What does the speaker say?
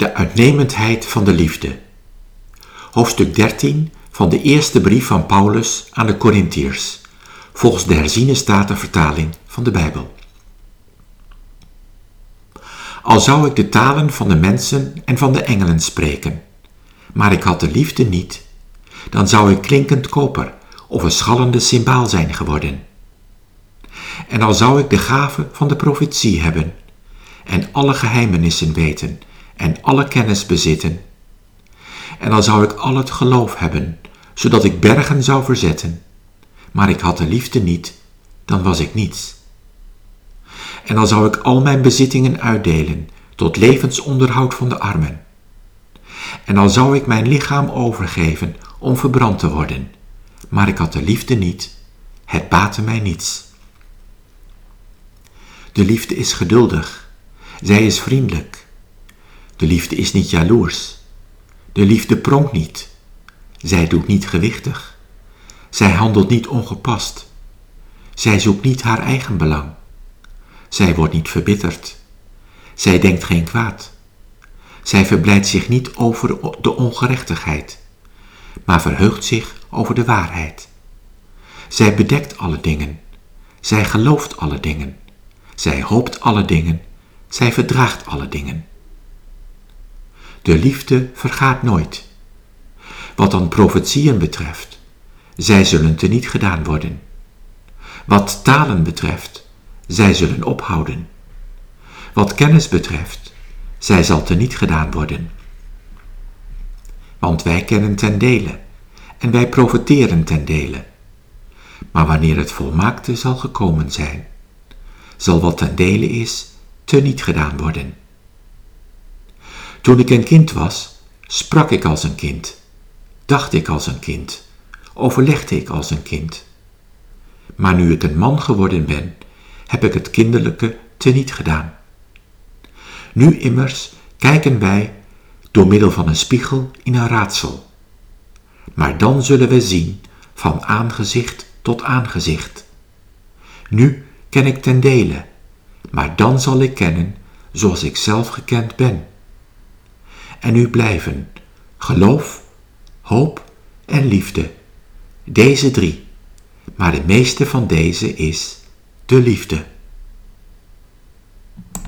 De uitnemendheid van de liefde. Hoofdstuk 13 van de eerste brief van Paulus aan de Corinthiërs, volgens de herziene statenvertaling van de Bijbel. Al zou ik de talen van de mensen en van de engelen spreken, maar ik had de liefde niet, dan zou ik klinkend koper of een schallende cymbaal zijn geworden. En al zou ik de gave van de profetie hebben en alle geheimenissen weten en alle kennis bezitten. En dan zou ik al het geloof hebben, zodat ik bergen zou verzetten. Maar ik had de liefde niet, dan was ik niets. En dan zou ik al mijn bezittingen uitdelen tot levensonderhoud van de armen. En dan zou ik mijn lichaam overgeven om verbrand te worden. Maar ik had de liefde niet, het baatte mij niets. De liefde is geduldig, zij is vriendelijk. De liefde is niet jaloers. De liefde pronkt niet. Zij doet niet gewichtig. Zij handelt niet ongepast. Zij zoekt niet haar eigen belang. Zij wordt niet verbitterd. Zij denkt geen kwaad. Zij verblijdt zich niet over de ongerechtigheid, maar verheugt zich over de waarheid. Zij bedekt alle dingen. Zij gelooft alle dingen. Zij hoopt alle dingen. Zij verdraagt alle dingen. De liefde vergaat nooit. Wat dan profetieën betreft, zij zullen teniet gedaan worden. Wat talen betreft, zij zullen ophouden. Wat kennis betreft, zij zal teniet gedaan worden. Want wij kennen ten dele en wij profeteren ten dele. Maar wanneer het volmaakte zal gekomen zijn, zal wat ten dele is, teniet gedaan worden. Toen ik een kind was, sprak ik als een kind, dacht ik als een kind, overlegde ik als een kind. Maar nu ik een man geworden ben, heb ik het kinderlijke teniet gedaan. Nu immers kijken wij door middel van een spiegel in een raadsel. Maar dan zullen wij zien van aangezicht tot aangezicht. Nu ken ik ten dele, maar dan zal ik kennen zoals ik zelf gekend ben en u blijven geloof, hoop en liefde. Deze drie, maar de meeste van deze is de liefde.